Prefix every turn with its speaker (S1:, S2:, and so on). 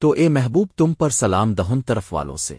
S1: تو اے محبوب تم پر سلام دہن طرف والوں سے۔